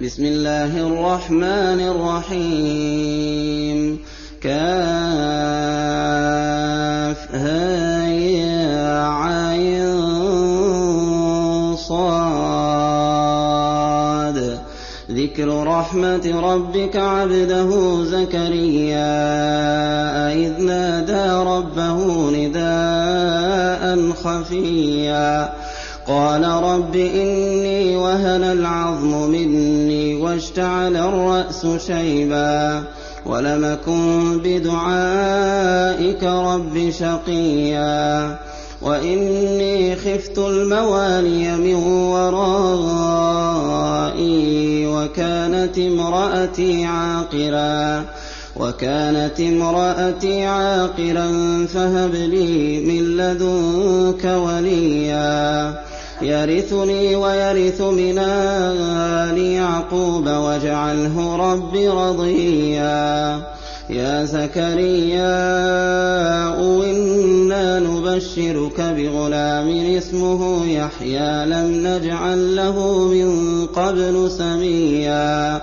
بسم الله الرحمن الرحيم. كافها يا عين صاد. ذكر رحمة ربك عبده زكريا إذ نادى ربه نداء خفيا. قال رب إني وهن العظم مني واشتعل الرأس شيبا ولم أكن بدعائك رب شقيا وإني خفت الموالي من ورائي وكانت امرأتي عاقرا وكانت امرأتي عاقرا فهب لي من لدنك وليا يرثني ويرث من آل يعقوب واجعله رب رضيا. يا زكريا إنا نبشرك بغلام اسمه يحيى لم نجعل له من قبل سميا.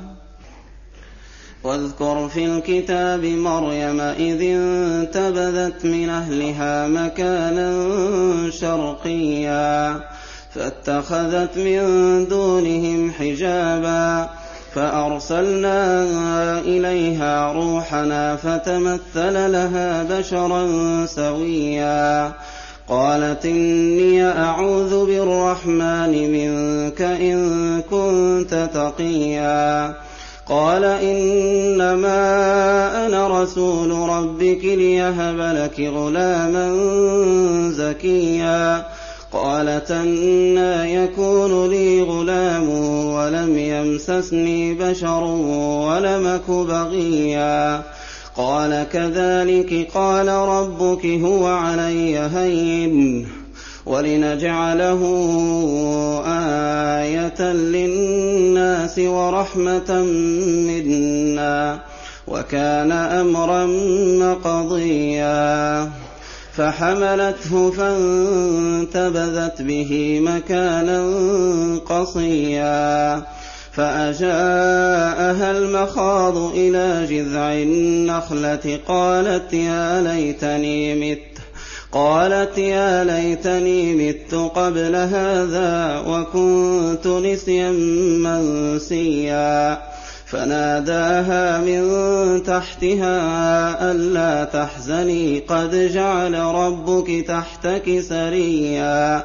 واذكر في الكتاب مريم إذ انتبذت من أهلها مكانا شرقيا فاتخذت من دونهم حجابا فأرسلنا إليها روحنا فتمثل لها بشرا سويا. قالت إني أعوذ بالرحمن منك إن كنت تقيا. قال إنما أنا رسول ربك ليهب لك غلاما زكيا. قالت أنا يكون لي غلام ولم يمسسني بشر ولم أك بغيا. قال كذلك قال ربك هو علي هين. ولنجعله آية للناس ورحمة منا وكان أمرا مقضيا فحملته فانتبذت به مكانا قصيا فأجاءها المخاض إلى جذع النخلة قالت يا ليتني مت قالت يا ليتني مت قبل هذا وكنت نسيا منسيا. فناداها من تحتها ألا تحزني قد جعل ربك تحتك سريا.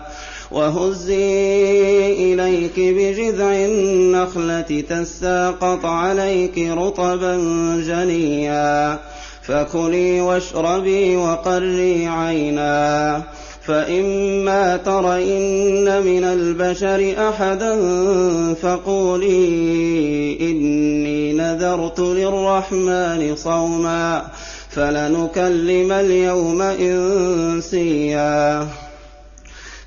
وهزي إليك بجذع النخلة تساقط عليك رطبا جنيا. فكلي واشربي وقري عينا. فإما ترين من البشر أحدا فقولي إني نذرت للرحمن صوما فلنكلم اليوم إنسيا.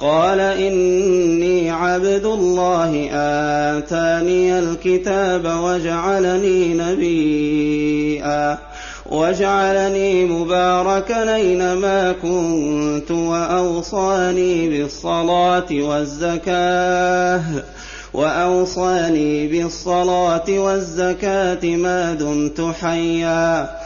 قال إني عبد الله آتاني الكتاب وجعلني نبيا. وجعلني مباركا أينما كنت وأوصاني بالصلاة والزكاة. وأوصاني بالصلاة والزكاة ما دمت حيا.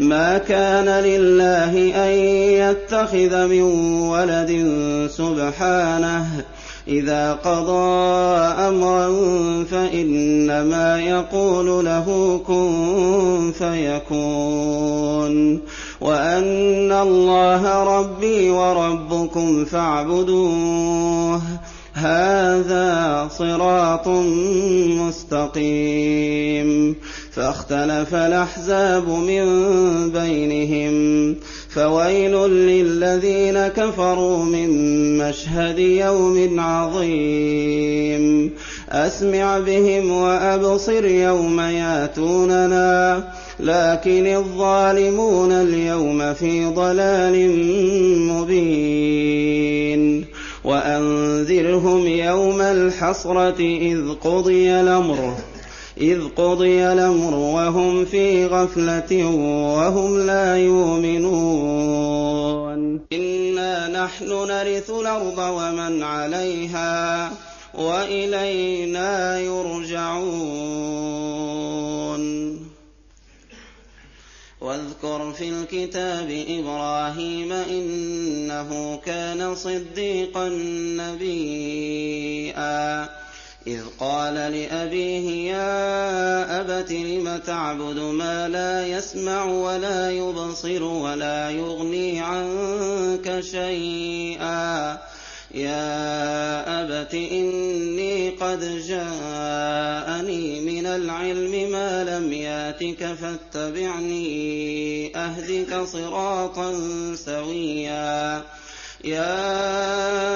ما كان لله أن يتخذ من ولد سبحانه. إذا قضى أمرا فإنما يقول له كن فيكون. وأن الله ربي وربكم فاعبدوه. هذا صراط مستقيم. فاختلف الأحزاب من بينهم فويل للذين كفروا من مشهد يوم عظيم أسمع بهم وأبصر يوم ياتوننا لكن الظالمون اليوم في ضلال مبين وأنذرهم يوم الحسرة إذ قضي الأمر إذ قضي الأمر وهم في غفلة وهم لا يؤمنون. إنا نحن نرث الأرض ومن عليها وإلينا يرجعون. واذكر في الكتاب إبراهيم إنه كان صديقا نبيئا إذ قال لأبيه يا أبت لم تعبد ما لا يسمع ولا يبصر ولا يغني عنك شيئا؟ يا أبت إني قد جاءني من العلم ما لم يأتك فاتبعني أهدك صراطا سويا. يا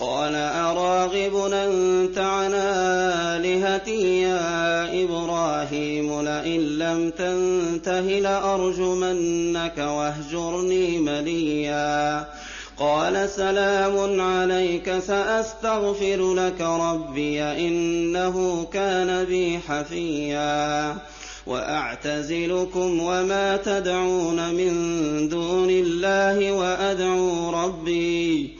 قال أراغب أنت عن آلهتي يا إبراهيم لئن لم تنته لأرجمنك واهجرني مليا. قال سلام عليك سأستغفر لك ربي إنه كان بي حفيا. وأعتزلكم وما تدعون من دون الله وأدعو ربي.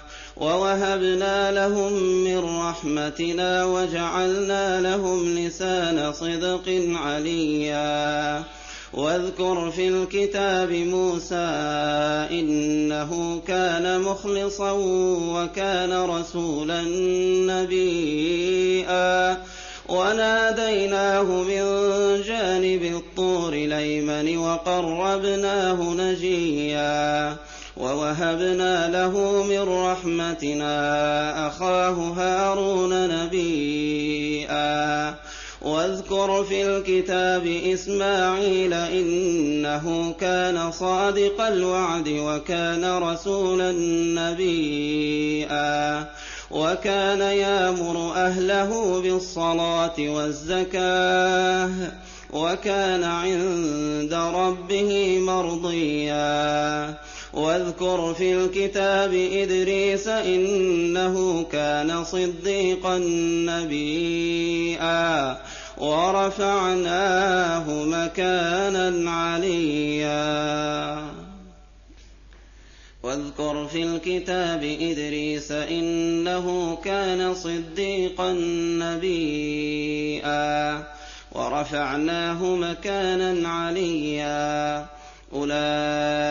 ووهبنا لهم من رحمتنا وجعلنا لهم لسان صدق عليا. واذكر في الكتاب موسى إنه كان مخلصا وكان رسولا نبيا. وناديناه من جانب الطور الايمن وقربناه نجيا. ووهبنا له من رحمتنا أخاه هارون نبيا واذكر في الكتاب إسماعيل إنه كان صادق الوعد وكان رسولا نبيا وكان يامر أهله بالصلاة والزكاة. وكان عند ربه مرضيا. واذكر في الكتاب إدريس إنه كان صديقا نبيا ورفعناه مكانا عليا. واذكر في الكتاب إدريس إنه كان صديقا نبيا ورفعناه مكانا عليا. أولئك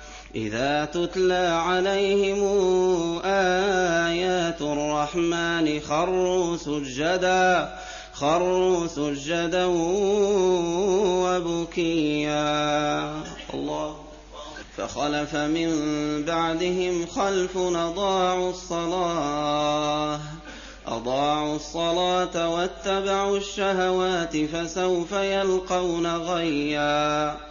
إذا تتلى عليهم آيات الرحمن خروا سجدا خروا سجدا وبكيا. الله. فخلف من بعدهم خلف أضاعوا الصلاة أضاعوا الصلاة واتبعوا الشهوات فسوف يلقون غيّا.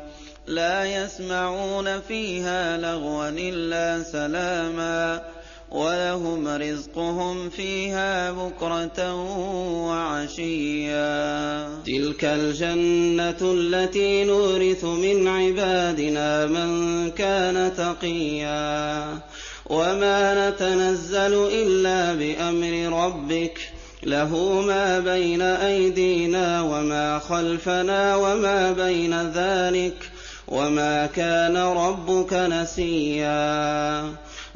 لَا يَسْمَعُونَ فِيهَا لَغْوًا إِلَّا سَلَامًا وَلَهُمْ رِزْقُهُمْ فِيهَا بُكْرَةً وَعَشِيًّا. تِلْكَ الْجَنَّةُ الَّتِي نُورِثُ مِنْ عِبَادِنَا مَن كَانَ تَقِيًّا. وَمَا نَتَنَزَّلُ إِلَّا بِأَمْرِ رَبِّكَ. له ما بين أيدينا وما خلفنا وما بين ذلك. وما كان ربك نسيا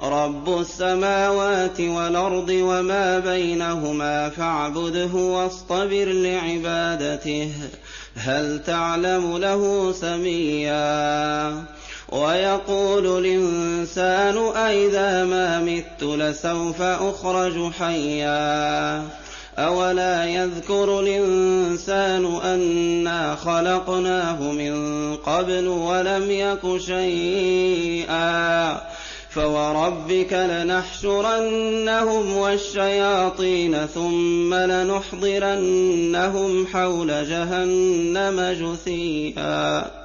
رب السماوات والأرض وما بينهما فاعبده واصطبر لعبادته هل تعلم له سميا ويقول الإنسان أئذا ما مت لسوف أخرج حيا أَوَلَا يَذْكُرُ الْإِنسَانُ أَنَّا خَلَقْنَاهُ مِن قَبْلُ وَلَمْ يَكُ شَيْئًا فَوَرَبِّكَ لَنَحْشُرَنَّهُمْ وَالشَّيَاطِينَ ثُمَّ لَنُحْضِرَنَّهُمْ حَوْلَ جَهَنَّمَ جُثِيًّا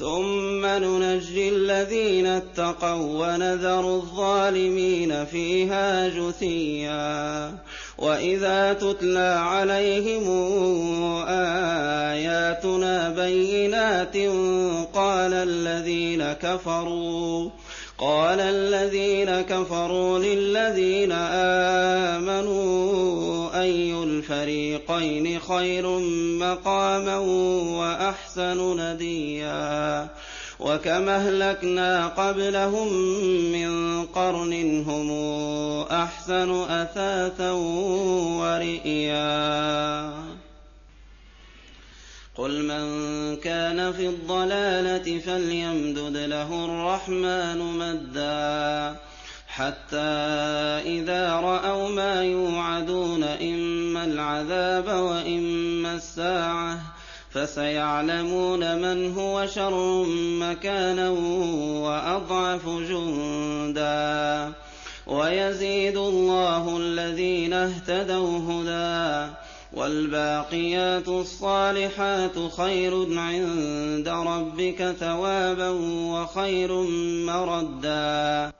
ثم ننجي الذين اتقوا ونذر الظالمين فيها جثيا واذا تتلى عليهم اياتنا بينات قال الذين كفروا قال الذين كفروا للذين آمنوا أي الفريقين خير مقاما وأحسن نديا وكم أهلكنا قبلهم من قرن هم أحسن أثاثا ورئيا. قل من كان في الضلالة فليمدد له الرحمن مدا. حتى إذا رأوا ما يوعدون إما العذاب وإما الساعة فسيعلمون من هو شر مكانا وأضعف جندا. ويزيد الله الذين اهتدوا هدى. والباقيات الصالحات خير عند ربك ثوابا وخير مردا.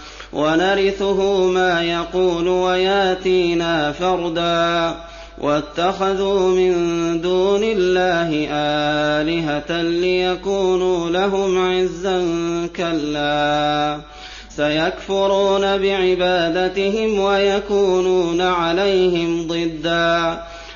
ونرثه ما يقول وياتينا فردا. واتخذوا من دون الله آلهة ليكونوا لهم عزا كلا. سيكفرون بعبادتهم ويكونون عليهم ضدا.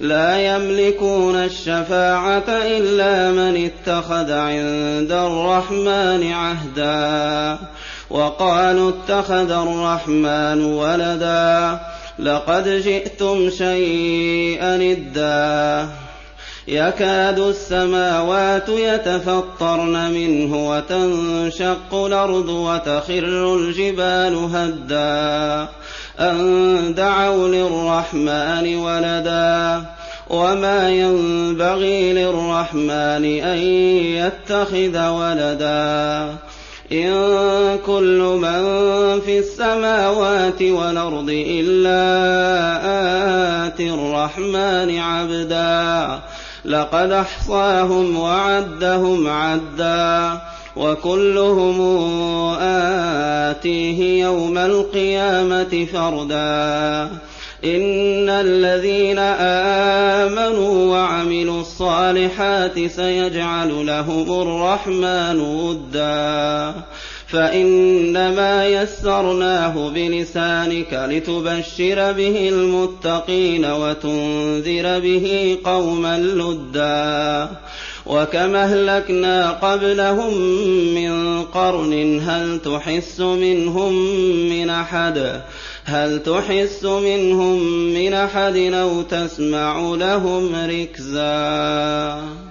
لا يملكون الشفاعة إلا من اتخذ عند الرحمن عهدا وقالوا اتخذ الرحمن ولدا لقد جئتم شيئا إدا يكاد السماوات يتفطرن منه وتنشق الأرض وتخر الجبال هدا. أن دعوا للرحمن ولدا. وما ينبغي للرحمن أن يتخذ ولدا. إن كل من في السماوات والأرض إلا آتي الرحمن عبدا. لقد أحصاهم وعدهم عدا وكلهم آتيه يوم القيامة فردا. إن الذين آمنوا وعملوا الصالحات سيجعل لهم الرحمن ودا. فإنما يسرناه بلسانك لتبشر به المتقين وتنذر به قوما لدا. وكم أهلكنا قبلهم من قرن هل تحس منهم من أحد؟ هل تحس منهم من أحد أو تسمع لهم ركزا؟